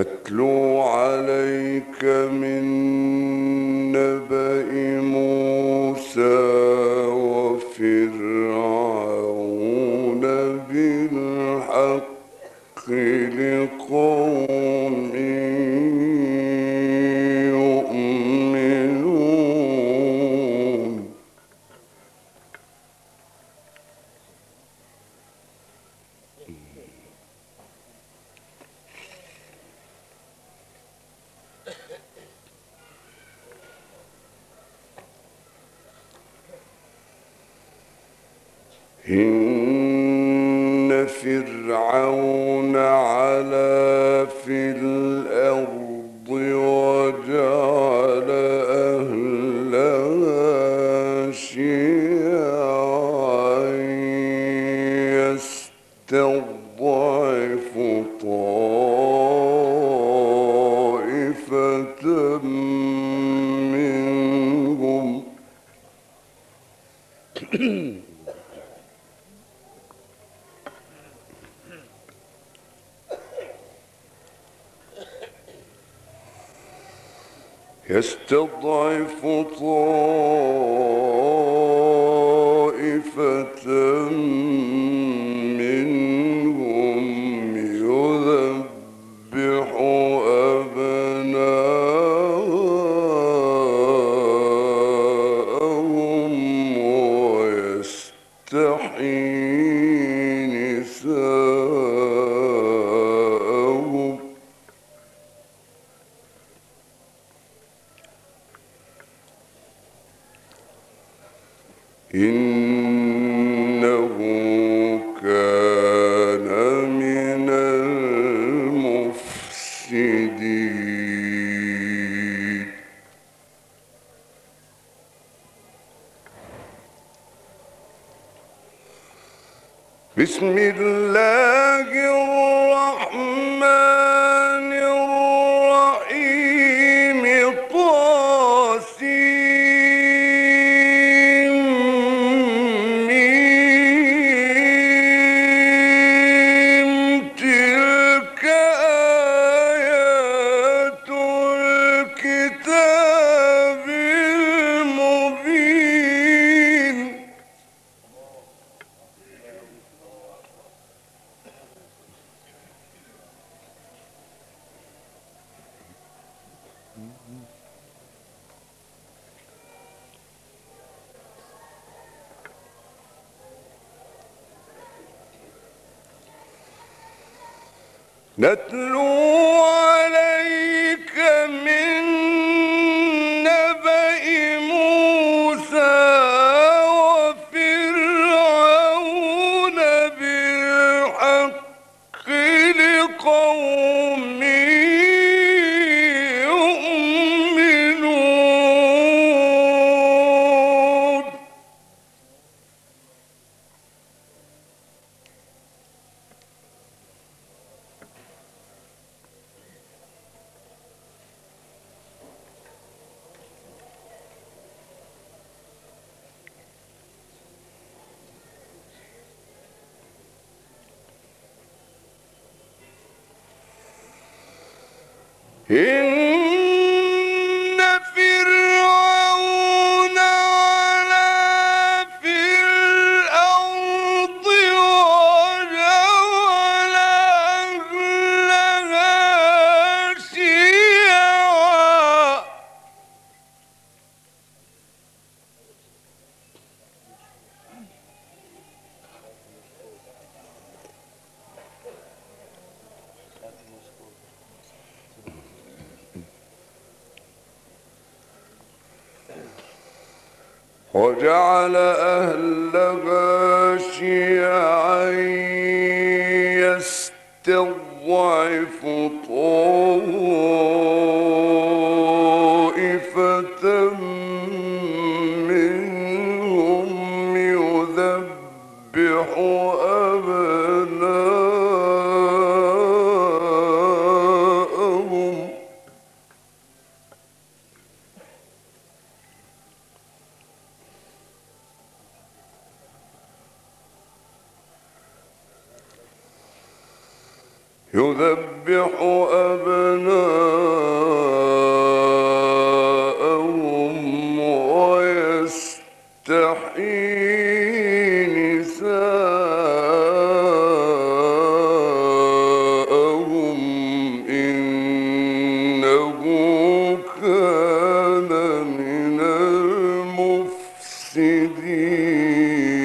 نتلو إن فرعون على في الأرض بسم الله نتلو ان وجعل أهلها شيعا يستضعف سیدی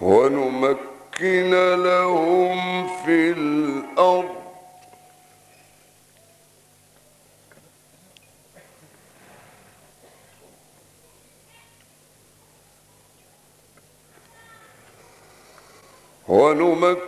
ونمكن لهم في الأرض. ونمكن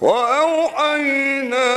وأوحينا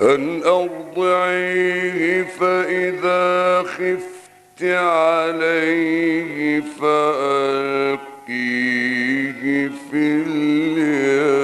أن أرضعيه فإذا خفت عليه فألقيه في اليوم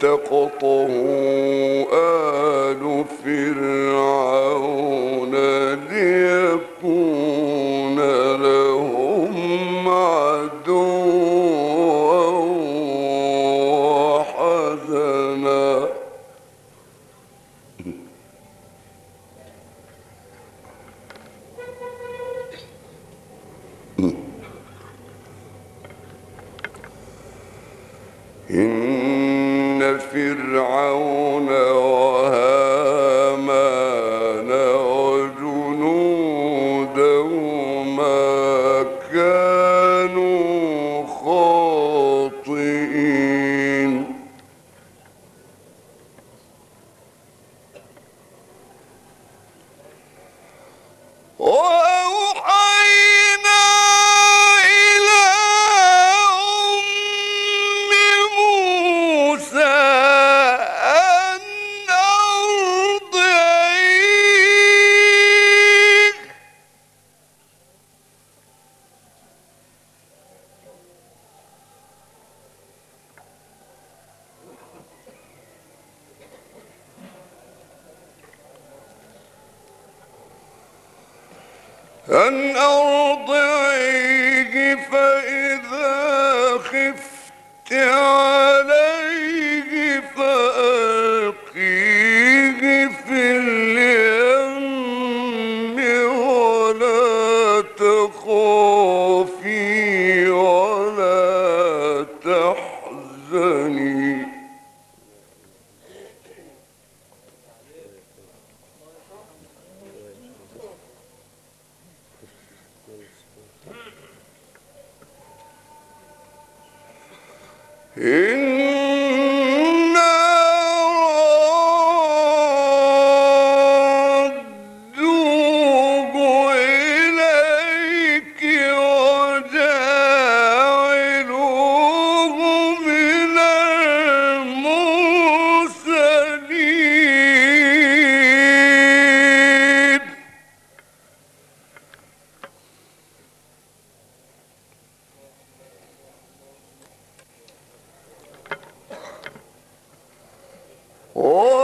تقطه فرعون وهامان Yeah. Oh!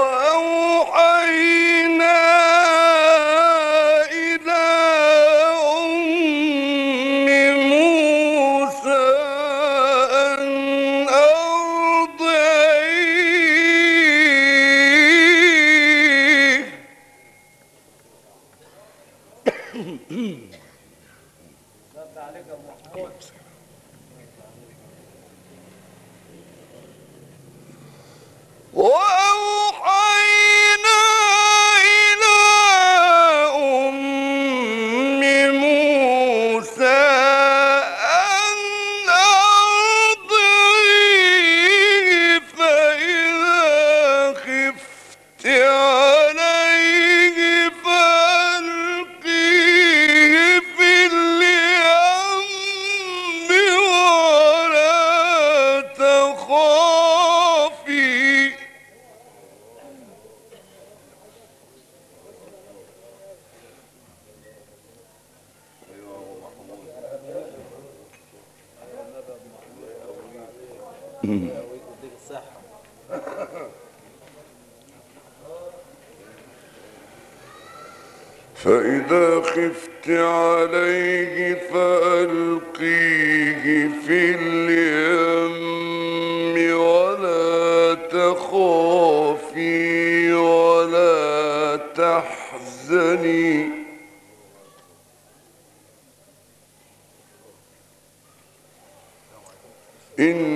فإذا خفت عليه فألقيه في اليم ولا تخافي ولا تحزني إن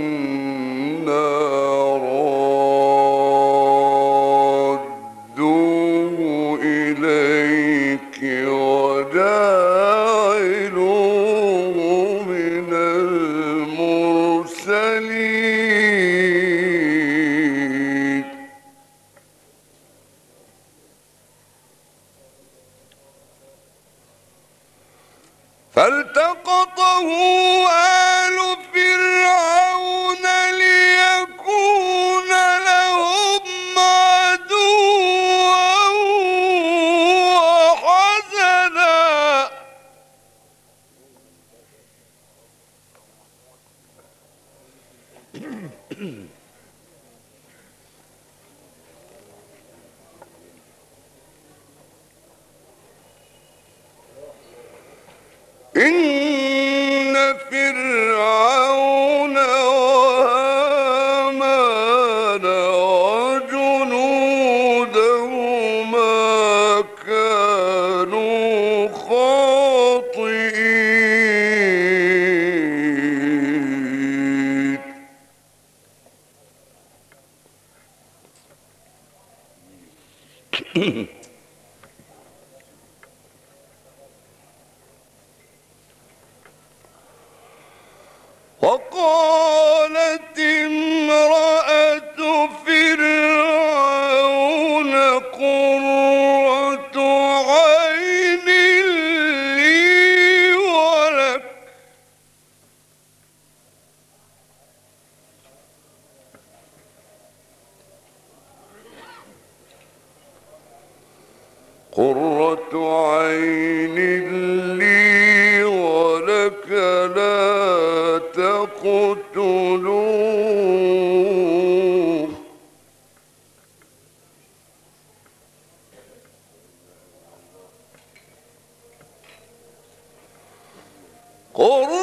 قرة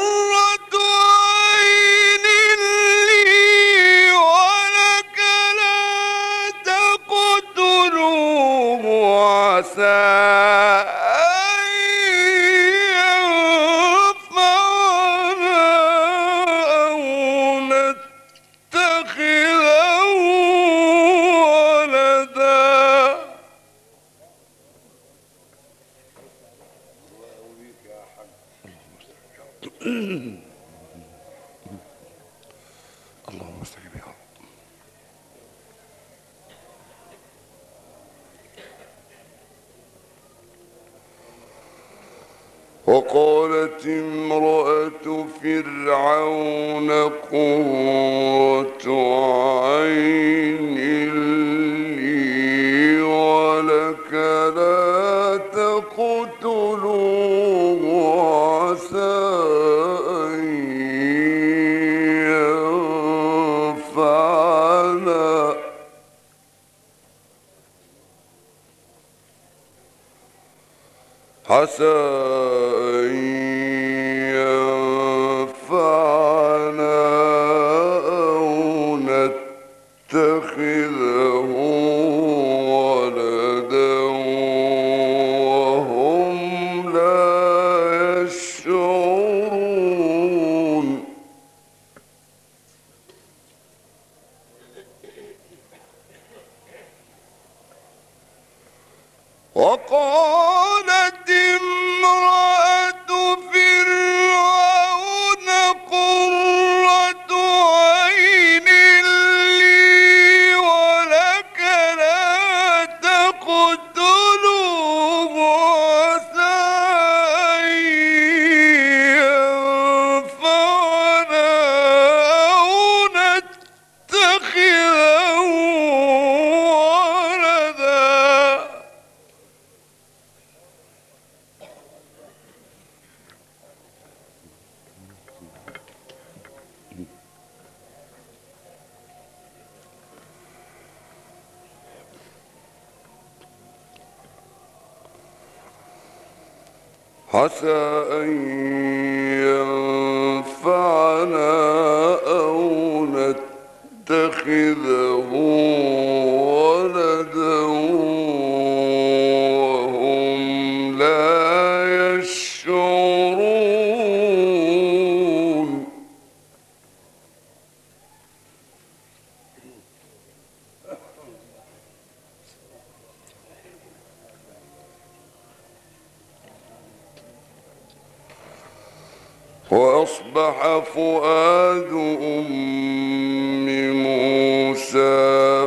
وأصبح فؤاد أم موسى.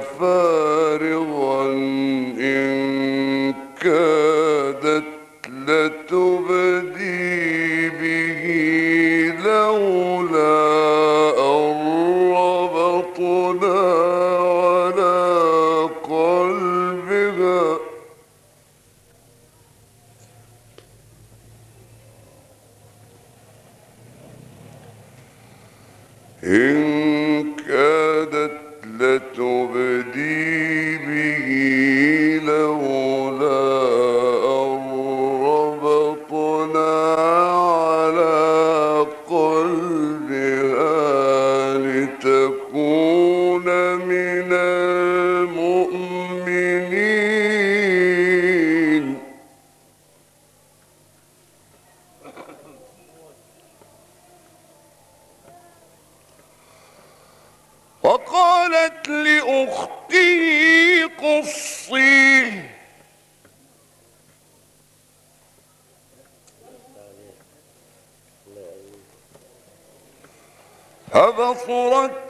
أخرت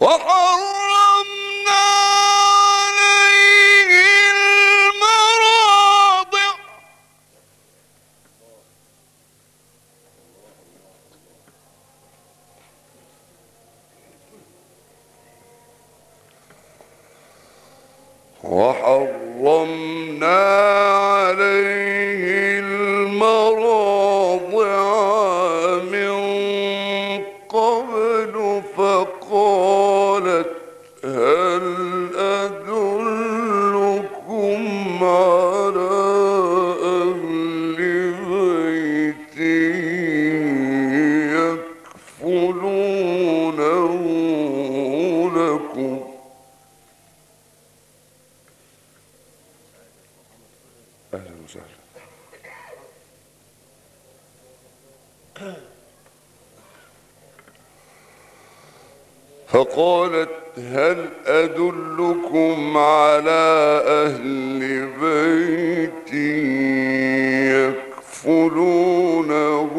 اور وسهلا فقالت هل أدلكم على أهل بيت يكفلونه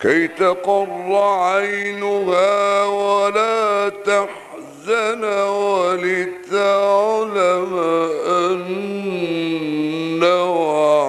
كي تقر عينها ولا تحزن ولتعلم أن وعد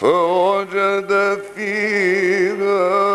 فوجد فيها